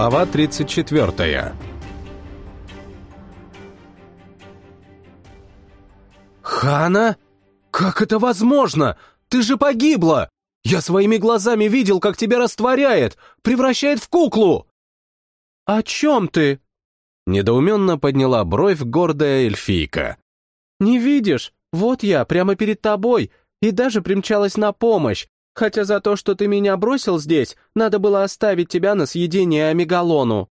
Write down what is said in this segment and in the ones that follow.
Глава 34 «Хана? Как это возможно? Ты же погибла! Я своими глазами видел, как тебя растворяет, превращает в куклу!» «О чем ты?» Недоуменно подняла бровь гордая эльфийка. «Не видишь? Вот я, прямо перед тобой, и даже примчалась на помощь, хотя за то, что ты меня бросил здесь, надо было оставить тебя на съедение Амигалону».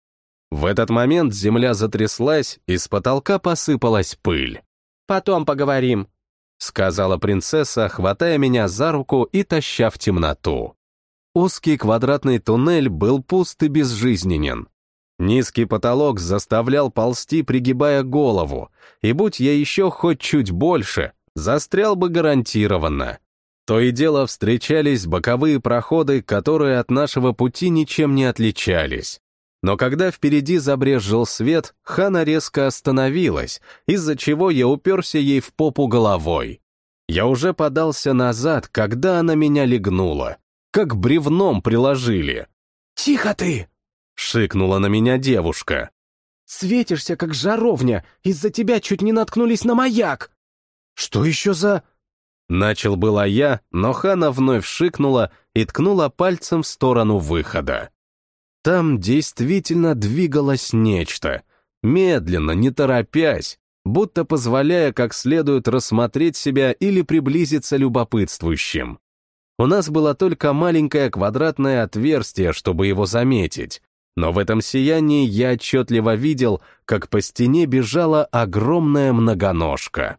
В этот момент земля затряслась, и с потолка посыпалась пыль. «Потом поговорим», — сказала принцесса, хватая меня за руку и таща в темноту. Узкий квадратный туннель был пуст и безжизненен. Низкий потолок заставлял ползти, пригибая голову, и будь я еще хоть чуть больше, застрял бы гарантированно. То и дело встречались боковые проходы, которые от нашего пути ничем не отличались. Но когда впереди забрезжил свет, Хана резко остановилась, из-за чего я уперся ей в попу головой. Я уже подался назад, когда она меня легнула. Как бревном приложили. «Тихо ты!» — шикнула на меня девушка. «Светишься, как жаровня, из-за тебя чуть не наткнулись на маяк!» «Что еще за...» Начал была я, но Хана вновь шикнула и ткнула пальцем в сторону выхода. Там действительно двигалось нечто, медленно, не торопясь, будто позволяя как следует рассмотреть себя или приблизиться любопытствующим. У нас было только маленькое квадратное отверстие, чтобы его заметить, но в этом сиянии я отчетливо видел, как по стене бежала огромная многоножка.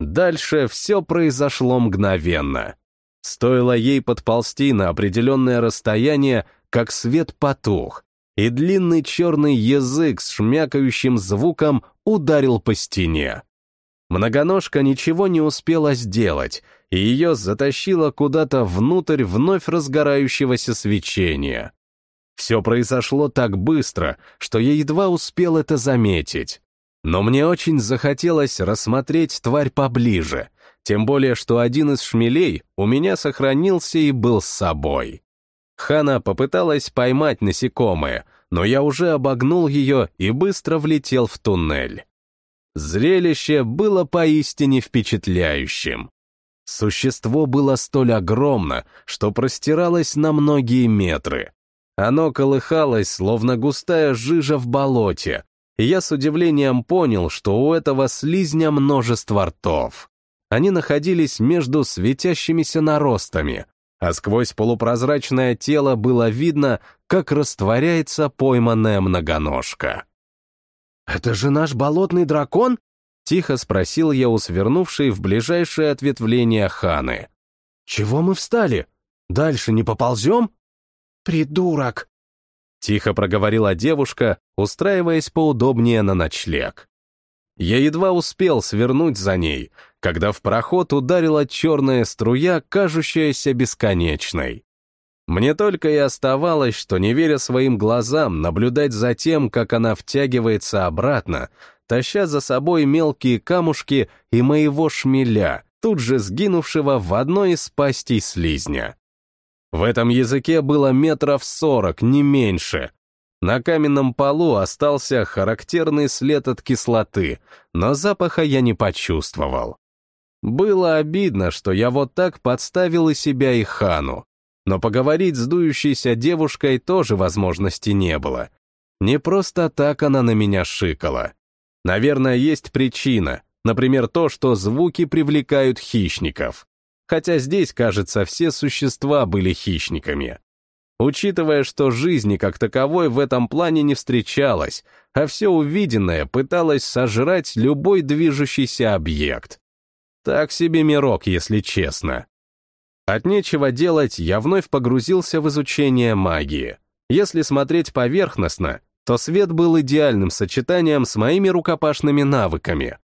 Дальше все произошло мгновенно. Стоило ей подползти на определенное расстояние, как свет потух, и длинный черный язык с шмякающим звуком ударил по стене. Многоножка ничего не успела сделать, и ее затащило куда-то внутрь вновь разгорающегося свечения. Все произошло так быстро, что я едва успел это заметить. Но мне очень захотелось рассмотреть тварь поближе, тем более, что один из шмелей у меня сохранился и был с собой. Хана попыталась поймать насекомое, но я уже обогнул ее и быстро влетел в туннель. Зрелище было поистине впечатляющим. Существо было столь огромно, что простиралось на многие метры. Оно колыхалось, словно густая жижа в болоте, и я с удивлением понял, что у этого слизня множество ртов. Они находились между светящимися наростами, а сквозь полупрозрачное тело было видно, как растворяется пойманная многоножка. «Это же наш болотный дракон?» — тихо спросил я у свернувшей в ближайшее ответвление Ханы. «Чего мы встали? Дальше не поползем?» «Придурок!» Тихо проговорила девушка, устраиваясь поудобнее на ночлег. Я едва успел свернуть за ней, когда в проход ударила черная струя, кажущаяся бесконечной. Мне только и оставалось, что, не веря своим глазам, наблюдать за тем, как она втягивается обратно, таща за собой мелкие камушки и моего шмеля, тут же сгинувшего в одной из пастей слизня. В этом языке было метров сорок, не меньше. На каменном полу остался характерный след от кислоты, но запаха я не почувствовал. Было обидно, что я вот так подставил и себя, и хану. Но поговорить с дующейся девушкой тоже возможности не было. Не просто так она на меня шикала. Наверное, есть причина, например, то, что звуки привлекают хищников хотя здесь, кажется, все существа были хищниками. Учитывая, что жизни как таковой в этом плане не встречалось, а все увиденное пыталось сожрать любой движущийся объект. Так себе мирок, если честно. От нечего делать я вновь погрузился в изучение магии. Если смотреть поверхностно, то свет был идеальным сочетанием с моими рукопашными навыками.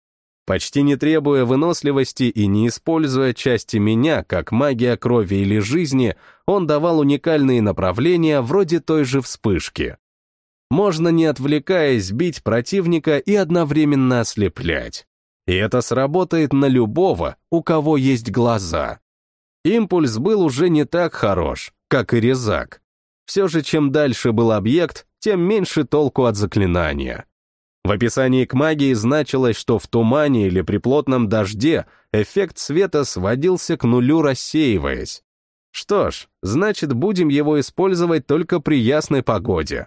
Почти не требуя выносливости и не используя части меня, как магия крови или жизни, он давал уникальные направления вроде той же вспышки. Можно, не отвлекаясь, бить противника и одновременно ослеплять. И это сработает на любого, у кого есть глаза. Импульс был уже не так хорош, как и резак. Все же, чем дальше был объект, тем меньше толку от заклинания. В описании к магии значилось, что в тумане или при плотном дожде эффект света сводился к нулю, рассеиваясь. Что ж, значит, будем его использовать только при ясной погоде.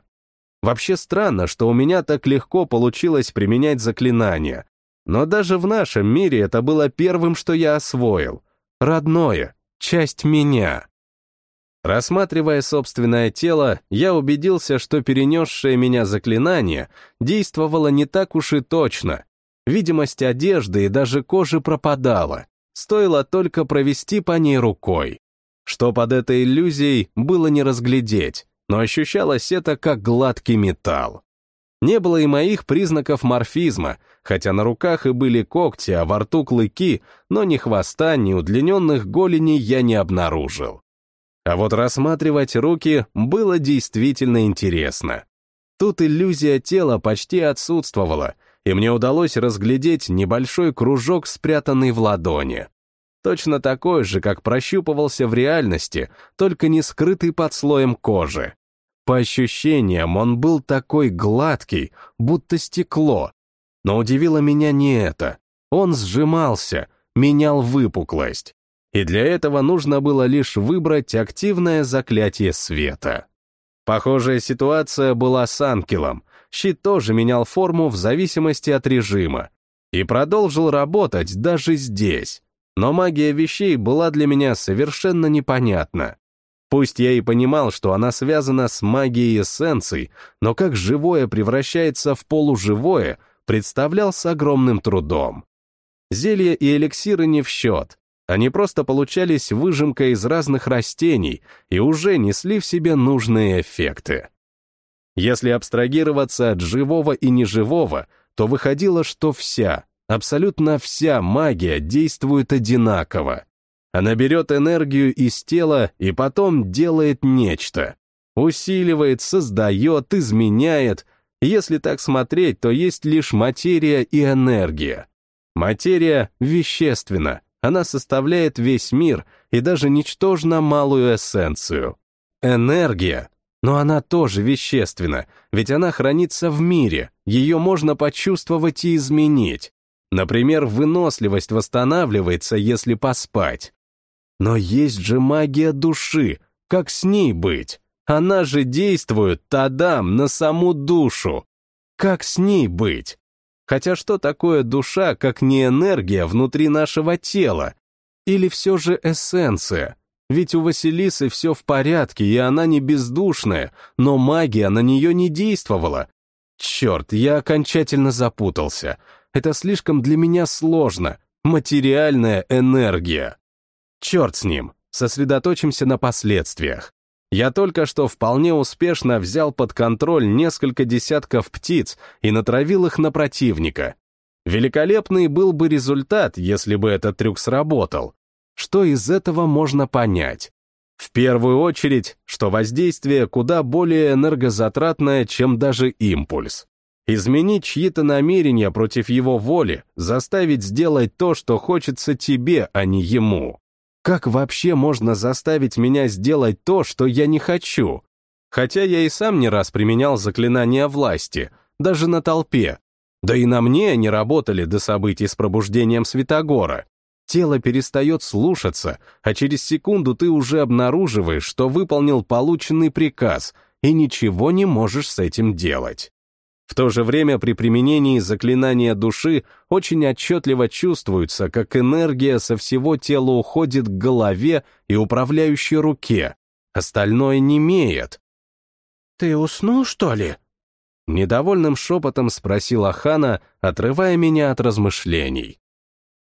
Вообще странно, что у меня так легко получилось применять заклинания. Но даже в нашем мире это было первым, что я освоил. Родное, часть меня. Рассматривая собственное тело, я убедился, что перенесшее меня заклинание действовало не так уж и точно. Видимость одежды и даже кожи пропадала. Стоило только провести по ней рукой. Что под этой иллюзией, было не разглядеть, но ощущалось это как гладкий металл. Не было и моих признаков морфизма, хотя на руках и были когти, а во рту клыки, но ни хвоста, ни удлиненных голеней я не обнаружил. А вот рассматривать руки было действительно интересно. Тут иллюзия тела почти отсутствовала, и мне удалось разглядеть небольшой кружок, спрятанный в ладони. Точно такой же, как прощупывался в реальности, только не скрытый под слоем кожи. По ощущениям, он был такой гладкий, будто стекло. Но удивило меня не это. Он сжимался, менял выпуклость и для этого нужно было лишь выбрать активное заклятие света. Похожая ситуация была с Анкелом. Щит тоже менял форму в зависимости от режима. И продолжил работать даже здесь. Но магия вещей была для меня совершенно непонятна. Пусть я и понимал, что она связана с магией эссенций, но как живое превращается в полуживое, представлял с огромным трудом. Зелья и эликсиры не в счет, они просто получались выжимкой из разных растений и уже несли в себе нужные эффекты. Если абстрагироваться от живого и неживого, то выходило, что вся, абсолютно вся магия действует одинаково. Она берет энергию из тела и потом делает нечто. Усиливает, создает, изменяет. Если так смотреть, то есть лишь материя и энергия. Материя вещественна, она составляет весь мир и даже ничтожно малую эссенцию. Энергия. Но она тоже вещественна, ведь она хранится в мире, ее можно почувствовать и изменить. Например, выносливость восстанавливается, если поспать. Но есть же магия души, как с ней быть? Она же действует, тадам, на саму душу. Как с ней быть? Хотя что такое душа, как не энергия внутри нашего тела? Или все же эссенция? Ведь у Василисы все в порядке, и она не бездушная, но магия на нее не действовала. Черт, я окончательно запутался. Это слишком для меня сложно. Материальная энергия. Черт с ним. Сосредоточимся на последствиях. Я только что вполне успешно взял под контроль несколько десятков птиц и натравил их на противника. Великолепный был бы результат, если бы этот трюк сработал. Что из этого можно понять? В первую очередь, что воздействие куда более энергозатратное, чем даже импульс. Изменить чьи-то намерения против его воли, заставить сделать то, что хочется тебе, а не ему. Как вообще можно заставить меня сделать то, что я не хочу? Хотя я и сам не раз применял заклинания власти, даже на толпе. Да и на мне они работали до событий с пробуждением Святогора. Тело перестает слушаться, а через секунду ты уже обнаруживаешь, что выполнил полученный приказ и ничего не можешь с этим делать. В то же время при применении заклинания души очень отчетливо чувствуется, как энергия со всего тела уходит к голове и управляющей руке. Остальное не имеет. «Ты уснул, что ли?» Недовольным шепотом спросила Хана, отрывая меня от размышлений.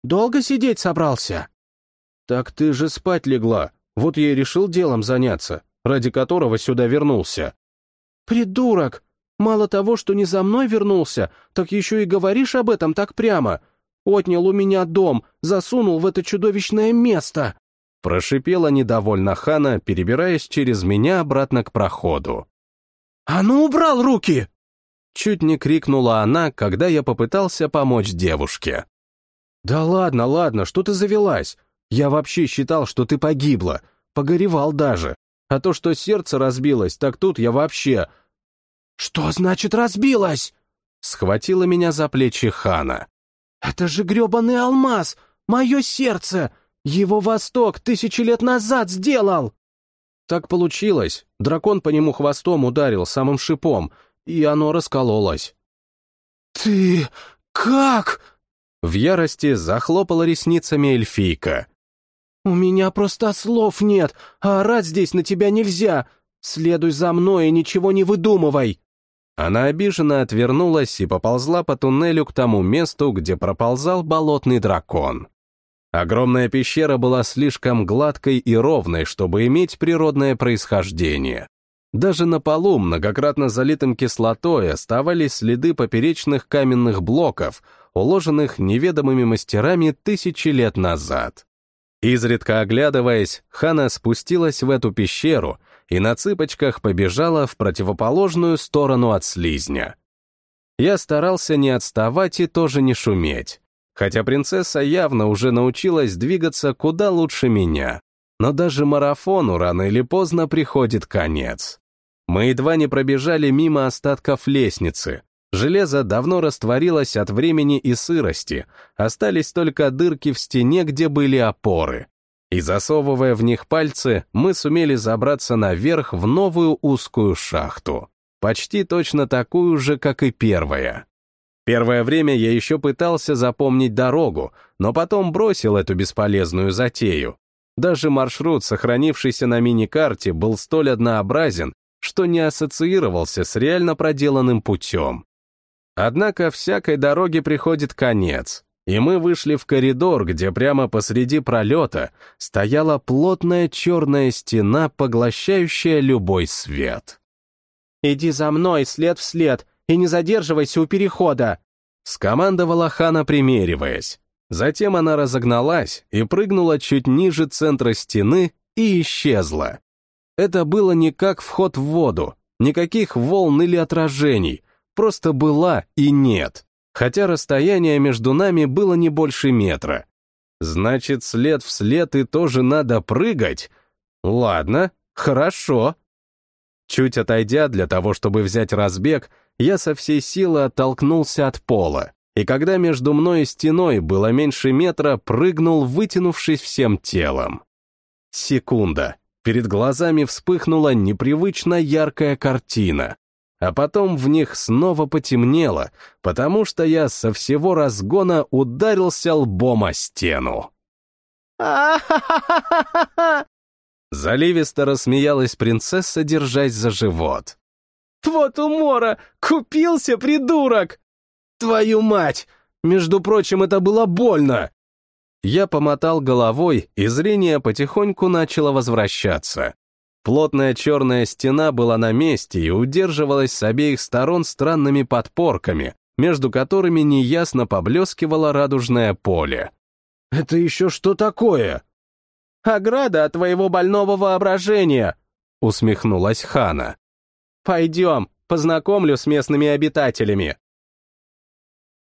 «Долго сидеть собрался?» «Так ты же спать легла. Вот я и решил делом заняться, ради которого сюда вернулся». «Придурок! Мало того, что не за мной вернулся, так еще и говоришь об этом так прямо. Отнял у меня дом, засунул в это чудовищное место!» Прошипела недовольно Хана, перебираясь через меня обратно к проходу. «А ну, убрал руки!» Чуть не крикнула она, когда я попытался помочь девушке. «Да ладно, ладно, что ты завелась? Я вообще считал, что ты погибла. Погоревал даже. А то, что сердце разбилось, так тут я вообще... «Что значит разбилось?» Схватила меня за плечи Хана. «Это же гребаный алмаз! Мое сердце! Его Восток тысячи лет назад сделал!» Так получилось. Дракон по нему хвостом ударил самым шипом, и оно раскололось. «Ты... как?» В ярости захлопала ресницами эльфийка. «У меня просто слов нет, а орать здесь на тебя нельзя. Следуй за мной и ничего не выдумывай!» Она обиженно отвернулась и поползла по туннелю к тому месту, где проползал болотный дракон. Огромная пещера была слишком гладкой и ровной, чтобы иметь природное происхождение. Даже на полу, многократно залитым кислотой, оставались следы поперечных каменных блоков, уложенных неведомыми мастерами тысячи лет назад. Изредка оглядываясь, Хана спустилась в эту пещеру и на цыпочках побежала в противоположную сторону от слизня. Я старался не отставать и тоже не шуметь, хотя принцесса явно уже научилась двигаться куда лучше меня. Но даже марафону рано или поздно приходит конец. Мы едва не пробежали мимо остатков лестницы. Железо давно растворилось от времени и сырости, остались только дырки в стене, где были опоры. И засовывая в них пальцы, мы сумели забраться наверх в новую узкую шахту. Почти точно такую же, как и первая. Первое время я еще пытался запомнить дорогу, но потом бросил эту бесполезную затею. Даже маршрут, сохранившийся на мини-карте, был столь однообразен, что не ассоциировался с реально проделанным путем. Однако всякой дороге приходит конец, и мы вышли в коридор, где прямо посреди пролета стояла плотная черная стена, поглощающая любой свет. «Иди за мной, след в след, и не задерживайся у перехода!» Скомандовала Хана, примериваясь. Затем она разогналась и прыгнула чуть ниже центра стены и исчезла. Это было не как вход в воду, никаких волн или отражений, просто была и нет, хотя расстояние между нами было не больше метра. Значит, след в след и тоже надо прыгать? Ладно, хорошо. Чуть отойдя для того, чтобы взять разбег, я со всей силы оттолкнулся от пола, и когда между мной и стеной было меньше метра, прыгнул, вытянувшись всем телом. Секунда. Перед глазами вспыхнула непривычно яркая картина, а потом в них снова потемнело, потому что я со всего разгона ударился лбом о стену. Заливисто рассмеялась принцесса, держась за живот. «Вот умора! Купился, придурок! Твою мать! Между прочим, это было больно!» Я помотал головой, и зрение потихоньку начало возвращаться. Плотная черная стена была на месте и удерживалась с обеих сторон странными подпорками, между которыми неясно поблескивало радужное поле. «Это еще что такое?» «Ограда от твоего больного воображения», — усмехнулась Хана. «Пойдем, познакомлю с местными обитателями».